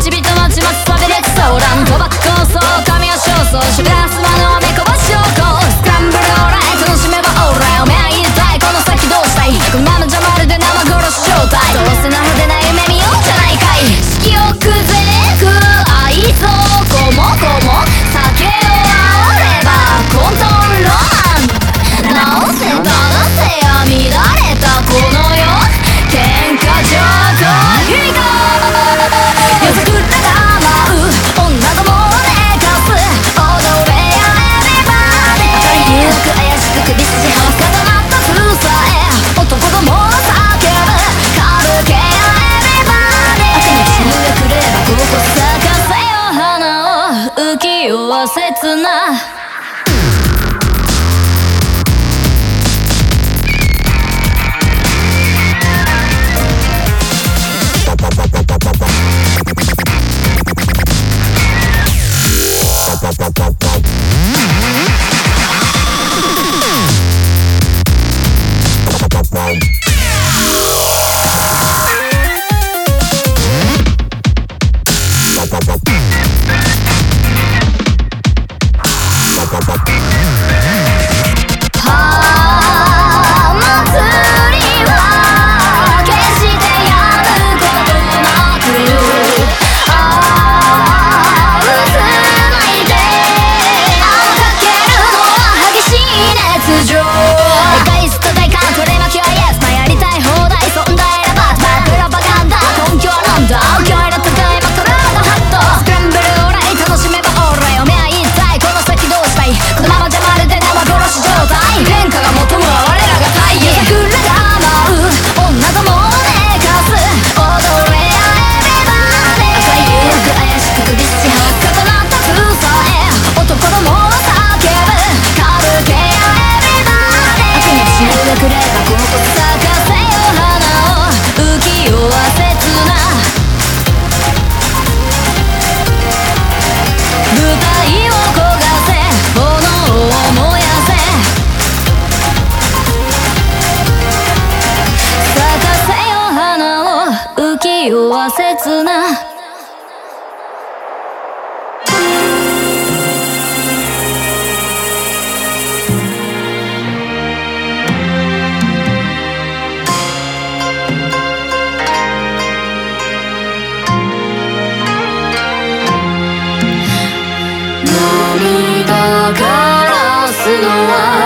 ち人の血まつさびれつさおらんックの層神は焦燥しべれくな。パパパつなのは